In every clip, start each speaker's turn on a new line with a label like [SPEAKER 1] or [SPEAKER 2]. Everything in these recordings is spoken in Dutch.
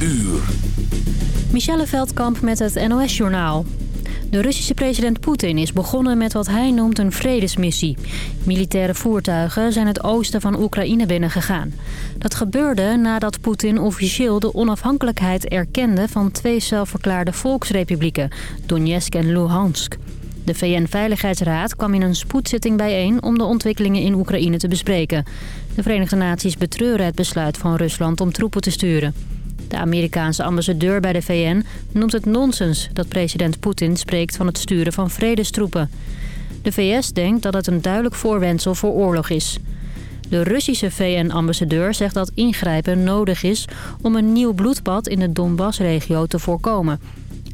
[SPEAKER 1] uur.
[SPEAKER 2] Michelle Veldkamp met het NOS-journaal. De Russische president Poetin is begonnen met wat hij noemt een vredesmissie. Militaire voertuigen zijn het oosten van Oekraïne binnengegaan. Dat gebeurde nadat Poetin officieel de onafhankelijkheid erkende... van twee zelfverklaarde volksrepublieken, Donetsk en Luhansk. De VN-veiligheidsraad kwam in een spoedzitting bijeen... om de ontwikkelingen in Oekraïne te bespreken. De Verenigde Naties betreuren het besluit van Rusland om troepen te sturen. De Amerikaanse ambassadeur bij de VN noemt het nonsens dat president Poetin spreekt van het sturen van vredestroepen. De VS denkt dat het een duidelijk voorwendsel voor oorlog is. De Russische VN-ambassadeur zegt dat ingrijpen nodig is om een nieuw bloedbad in de Donbass-regio te voorkomen.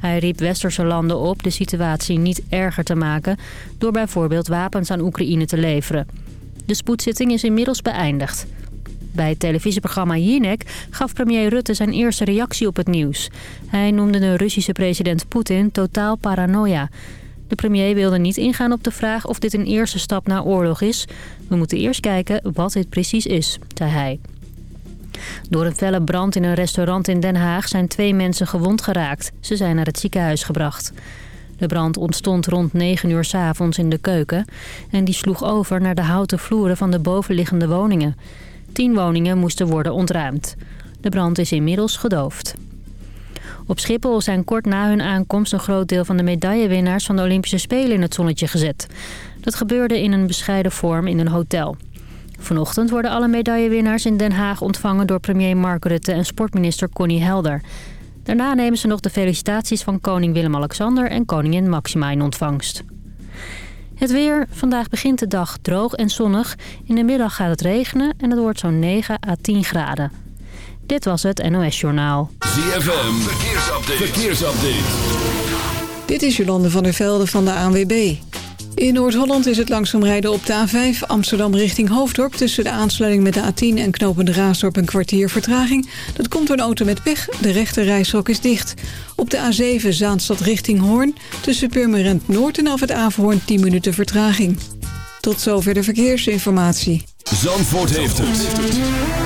[SPEAKER 2] Hij riep westerse landen op de situatie niet erger te maken door bijvoorbeeld wapens aan Oekraïne te leveren. De spoedzitting is inmiddels beëindigd. Bij het televisieprogramma Jinek gaf premier Rutte zijn eerste reactie op het nieuws. Hij noemde de Russische president Poetin totaal paranoia. De premier wilde niet ingaan op de vraag of dit een eerste stap naar oorlog is. We moeten eerst kijken wat dit precies is, zei hij. Door een felle brand in een restaurant in Den Haag zijn twee mensen gewond geraakt. Ze zijn naar het ziekenhuis gebracht. De brand ontstond rond 9 uur s avonds in de keuken... en die sloeg over naar de houten vloeren van de bovenliggende woningen. Tien woningen moesten worden ontruimd. De brand is inmiddels gedoofd. Op Schiphol zijn kort na hun aankomst een groot deel van de medaillewinnaars van de Olympische Spelen in het zonnetje gezet. Dat gebeurde in een bescheiden vorm in een hotel. Vanochtend worden alle medaillewinnaars in Den Haag ontvangen door premier Mark Rutte en sportminister Connie Helder. Daarna nemen ze nog de felicitaties van koning Willem-Alexander en koningin Maxima in ontvangst. Het weer. Vandaag begint de dag droog en zonnig. In de middag gaat het regenen en het wordt zo'n 9 à 10 graden. Dit was het NOS Journaal.
[SPEAKER 1] ZFM. Verkeersupdate. Verkeersupdate.
[SPEAKER 3] Dit is Jolande van der Velde van de ANWB. In Noord-Holland is het langzaam rijden op de A5 Amsterdam richting Hoofddorp... tussen de aansluiting met de A10 en knopende Raasdorp een kwartier vertraging. Dat komt door een auto met pech. De rechte reishok is dicht. Op de A7 Zaanstad richting Hoorn tussen Purmerend Noord en af het Averhoorn 10 minuten vertraging. Tot zover de verkeersinformatie.
[SPEAKER 1] Zandvoort heeft het.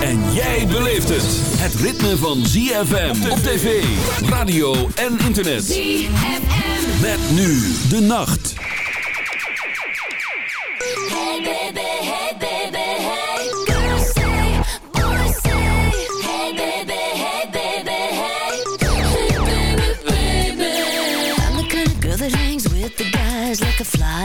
[SPEAKER 1] En jij beleeft het. Het ritme van ZFM op tv, radio en internet. ZFM. Met nu de nacht.
[SPEAKER 4] baby.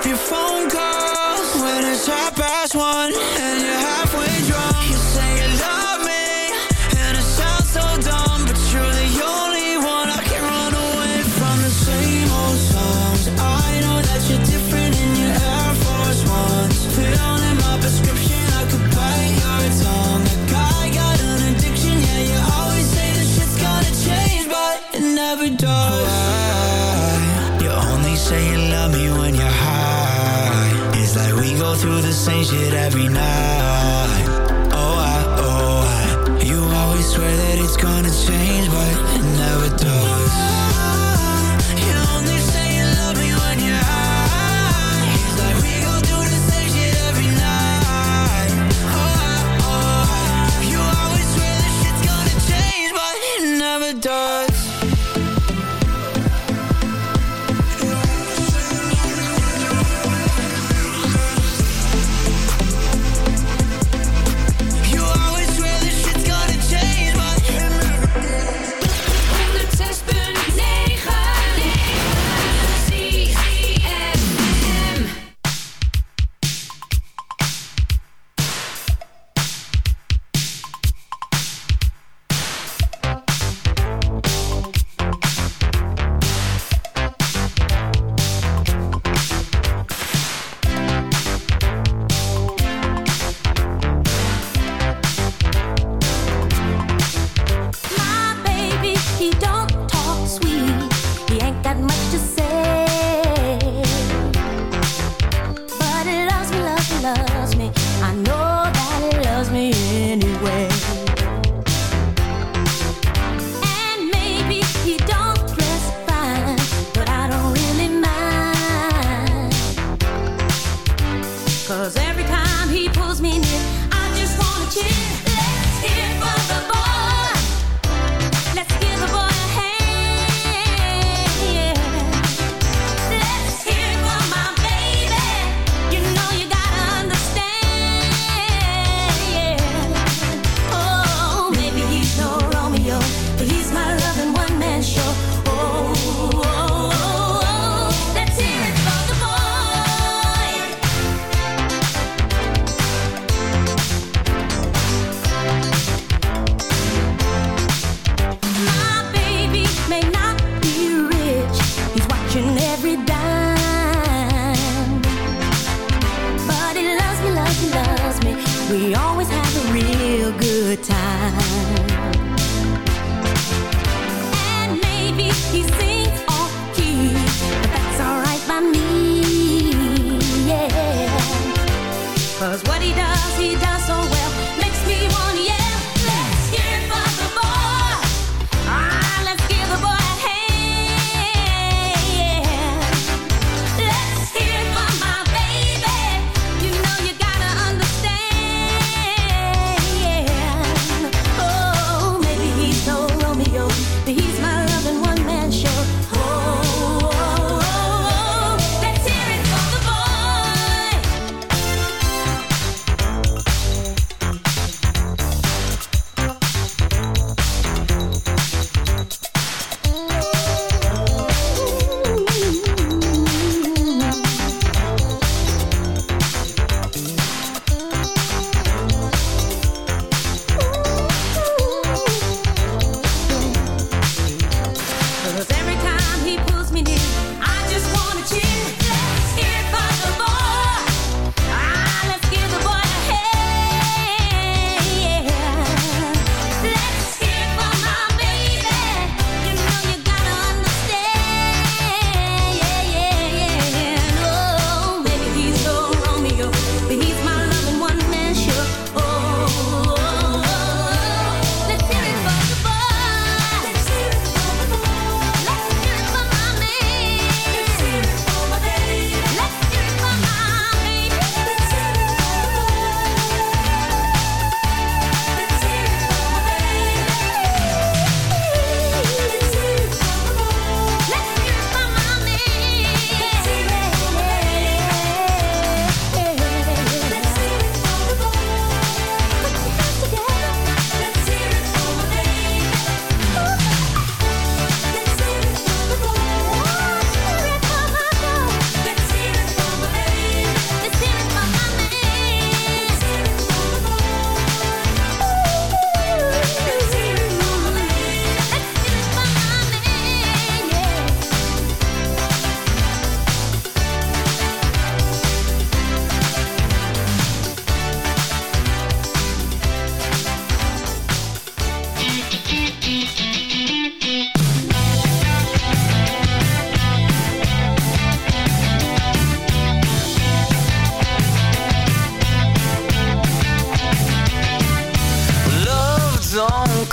[SPEAKER 5] if you
[SPEAKER 6] fall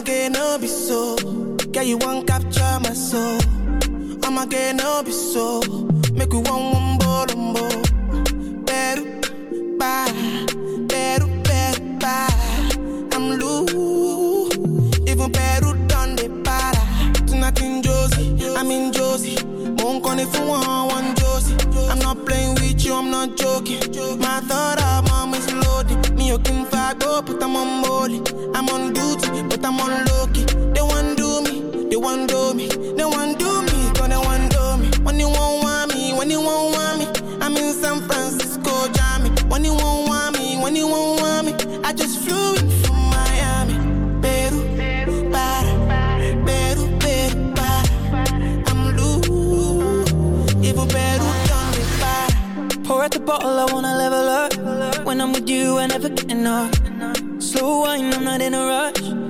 [SPEAKER 7] I'ma no be so. Girl, you won't capture my soul. I'ma no be so. Make we one one bolombo. Better bye, better better bye. I'm loose. Even better done the para. Tonight in Josie, I'm in Josie. Won't call if you want one Josie. I'm not playing with you, I'm not joking. My thought of mom is loaded. Me, you can go, but I'm on molly. I'm on duty, but I'm on low key. They want do me, they want do me, they want do me, gonna want do me. When you won't want me, when you won't want me, I'm in San Francisco, Jammy. When you won't want me, when you won't want me, I just flew in from Miami. Peru, para, Peru, Peru, para. I'm loose, even Peru done me para.
[SPEAKER 8] Pour out the bottle, I wanna level up. When I'm with you, I never get enough. Slow wine, I'm not in a rush.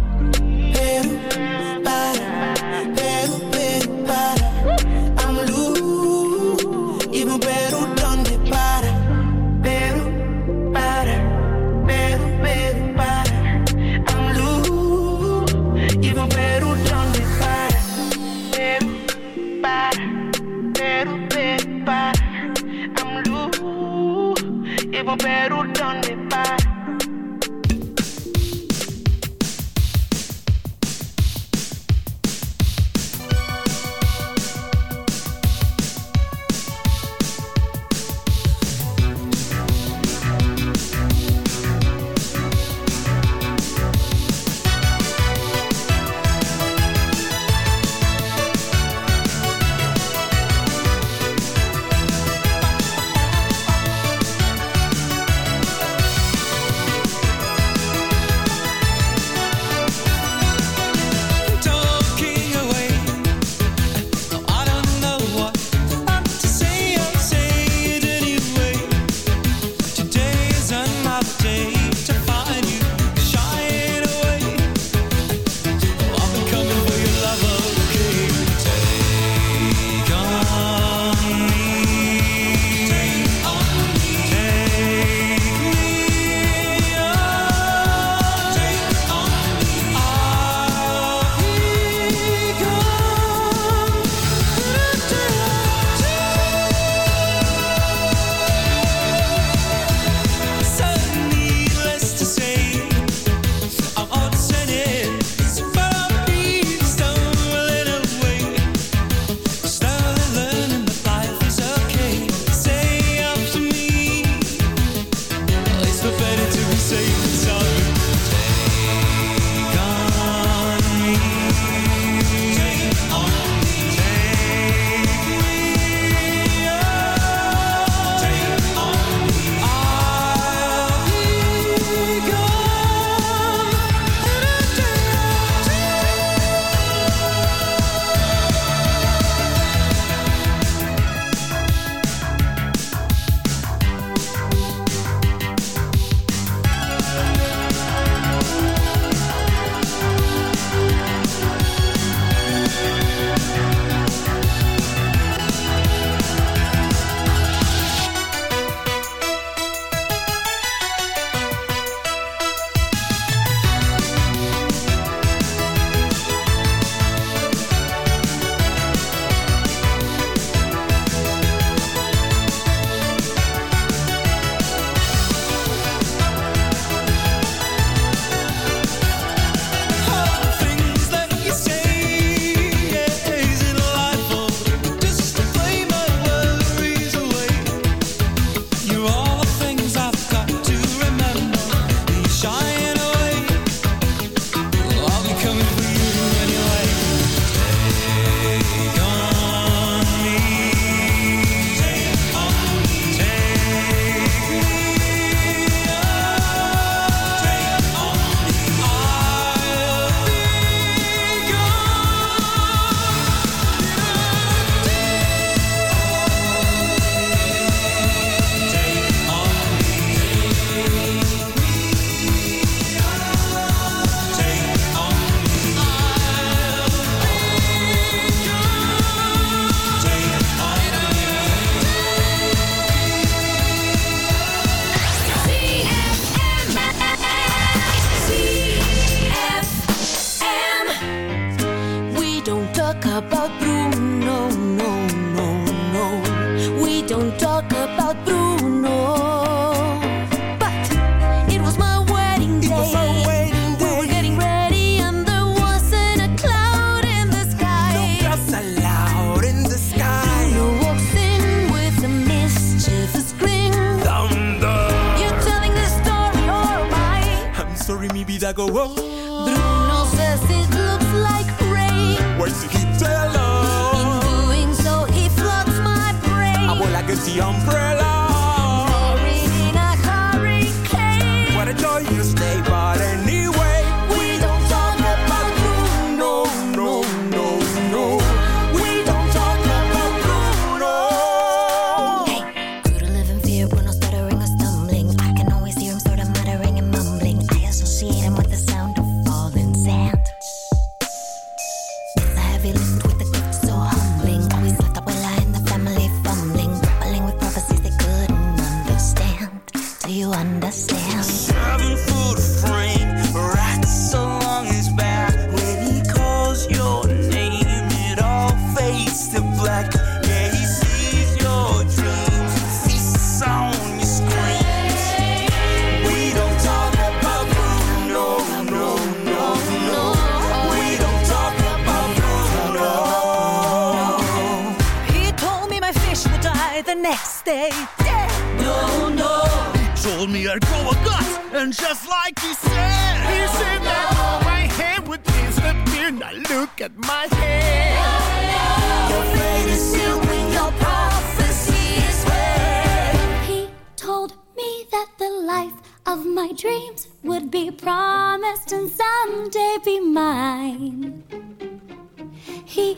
[SPEAKER 7] opero the
[SPEAKER 9] next day dead.
[SPEAKER 10] No, no. He told me I'd grow a gut, and just like he said,
[SPEAKER 9] he said that all my hair would disappear. Now look at my hair.
[SPEAKER 11] No, Your fate is sealed when your prophecy is read. He told me that the life of my dreams would be promised and someday be mine. He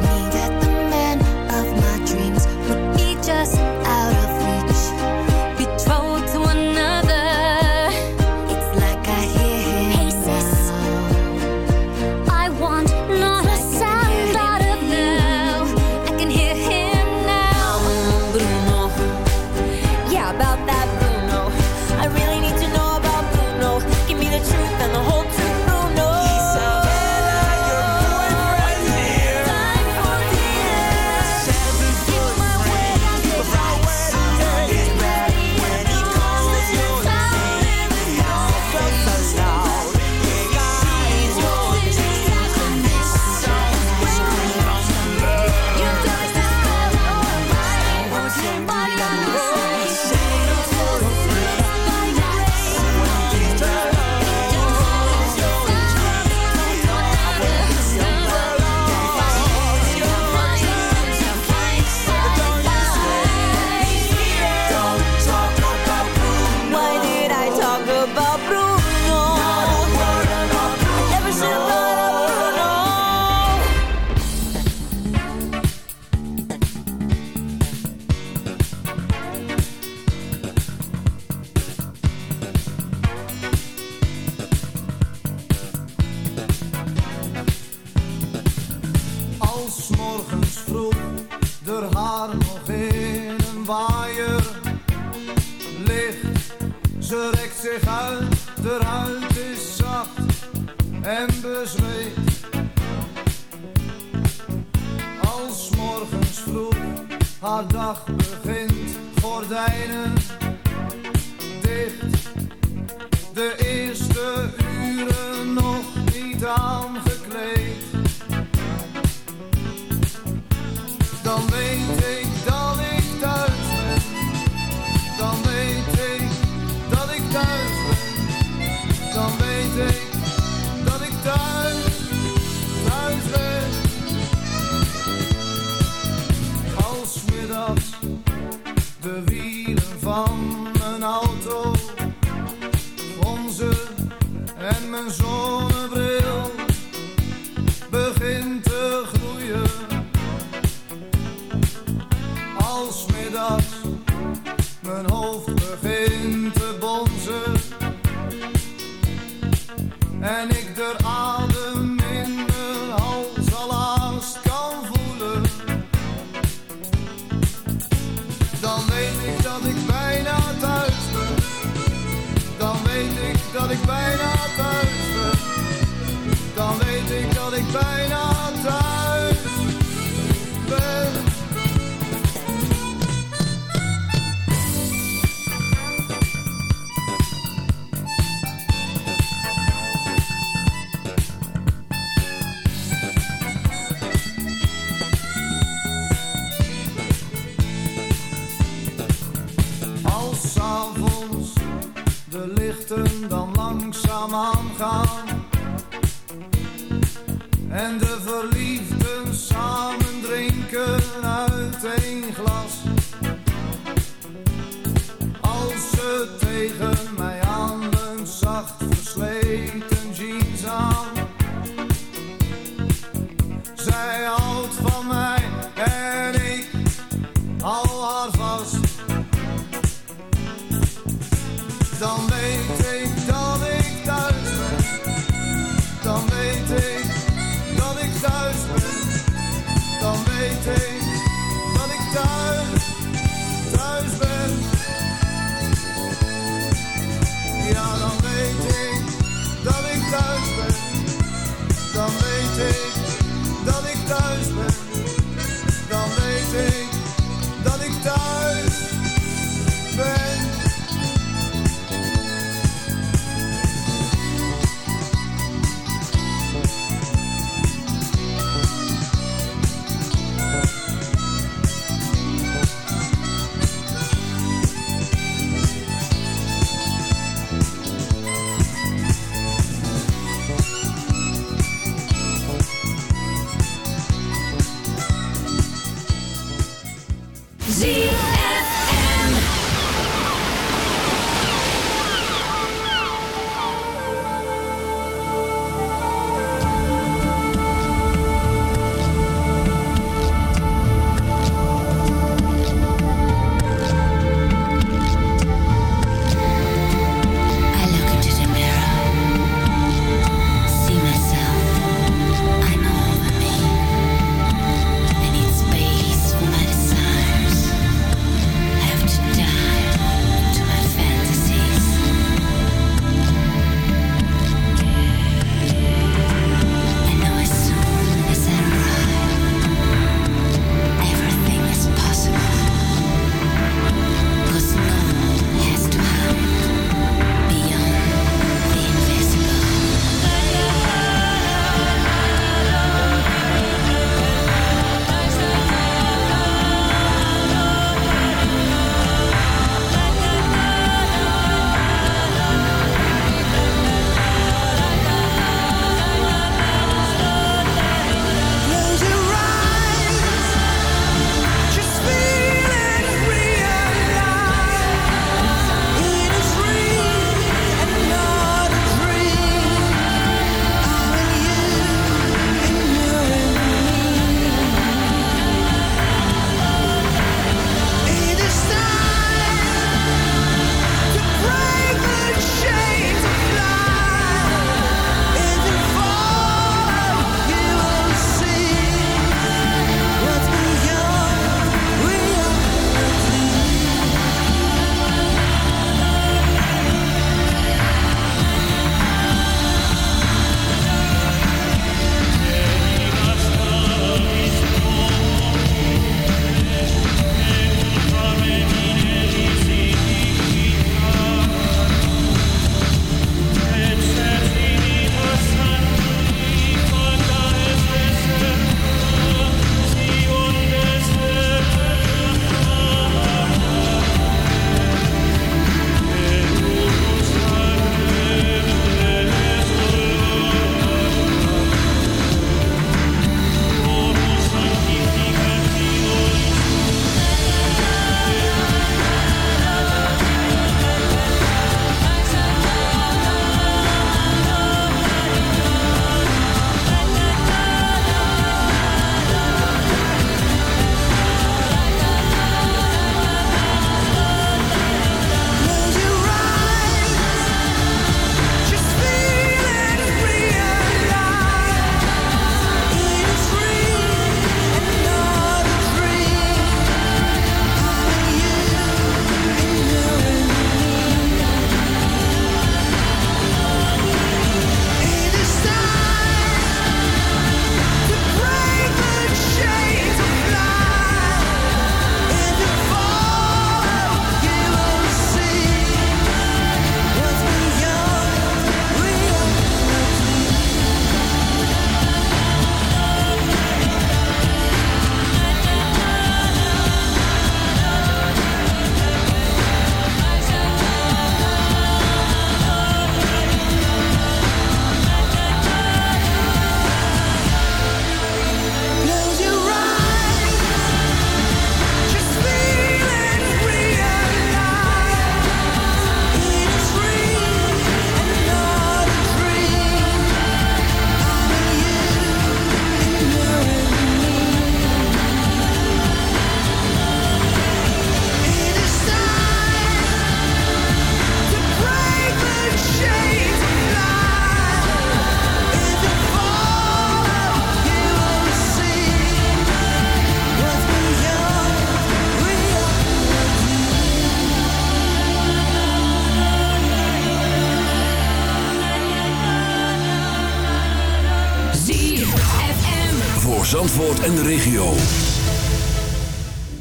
[SPEAKER 12] En
[SPEAKER 1] de regio.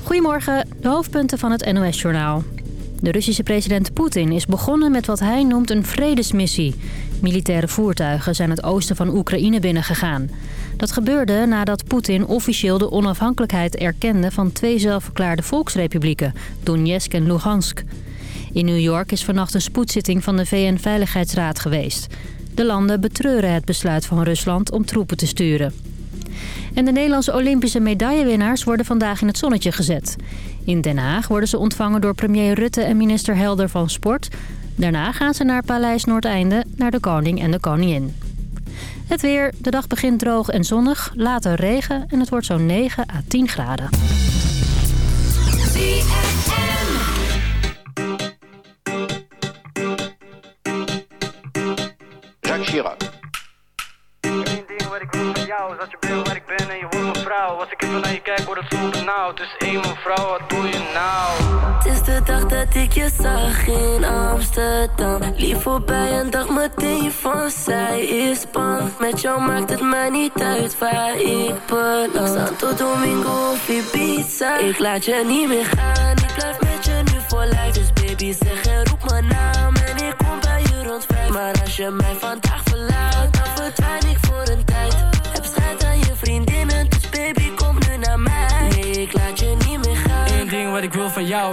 [SPEAKER 2] Goedemorgen, de hoofdpunten van het NOS-journaal. De Russische president Poetin is begonnen met wat hij noemt een vredesmissie. Militaire voertuigen zijn het oosten van Oekraïne binnengegaan. Dat gebeurde nadat Poetin officieel de onafhankelijkheid erkende... van twee zelfverklaarde volksrepublieken, Donetsk en Lugansk. In New York is vannacht een spoedzitting van de VN-veiligheidsraad geweest. De landen betreuren het besluit van Rusland om troepen te sturen. En de Nederlandse Olympische medaillewinnaars worden vandaag in het zonnetje gezet. In Den Haag worden ze ontvangen door premier Rutte en minister Helder van Sport. Daarna gaan ze naar Paleis Noordeinde, naar de koning en de koningin. Het weer, de dag begint droog en zonnig, later regen en het wordt zo'n 9 à 10 graden.
[SPEAKER 13] Jacques Chirac.
[SPEAKER 14] Van jou dat je bent waar ik ben en je wordt mijn vrouw. Als ik even naar je kijk, wordt het zo benauwd. Dus één mevrouw, wat doe je nou?
[SPEAKER 15] Het is de dag dat ik je zag in Amsterdam. Lief voorbij en dacht meteen van zij is bang. Met jou maakt het mij niet uit waar ik beland. Santo Domingo of Ibiza. Ik laat je niet meer gaan. Ik blijf met je nu voor lijf. Dus baby zeg en roep mijn naam. En ik kom bij je rond vijf. Maar als je mij vandaag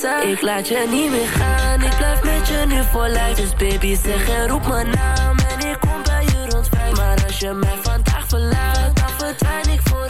[SPEAKER 15] Ik laat je niet meer gaan, ik blijf met je nu voor lijf. Dus baby zeg en roep mijn naam en ik kom bij je rond vijf. Maar als je mij vandaag verlaat, dan verdwijn ik voor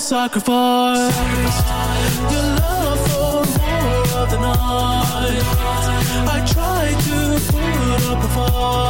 [SPEAKER 13] I
[SPEAKER 16] sacrifice your love for more of the night. I try to put up before. Can't